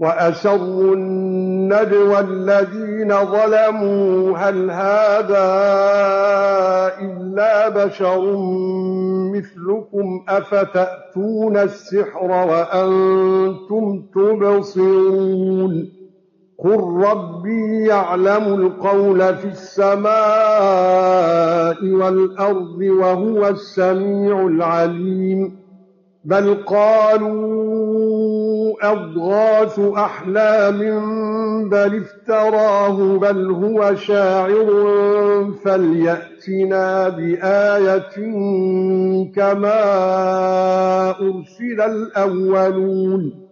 وَأَسَرُّوا النَّجْوَى الَّذِينَ ظَلَمُوا. هَلْ هَذَا إِلَّا بَشَرٌ مِثْلُكُمْ؟ أَفَتَأْتُونَ السِّحْرَ وَأَنْتُمْ تُبْصِرُونَ. قُل رَّبِّي يَعْلَمُ الْقَوْلَ فِي السَّمَاءِ وَالْأَرْضِ وَهُوَ السَّمِيعُ الْعَلِيمُ. بَلْ قَالُوا أَضْغَاثُ أَحْلَامٍ بَلِ افْتَرَاهُ بَلْ هُوَ شَاعِرٌ فَلْيَأْتِنَا بِآيَةٍ كَمَا أُرْسِلَ الْأَوَّلُونَ.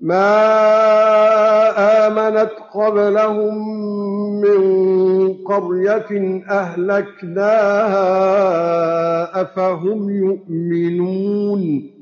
مَا آمَنَتْ قَبْلَهُم مِّن قَرْيَةٍ أَهْلَكْنَاهَا أَفَهُمْ يُؤْمِنُونَ.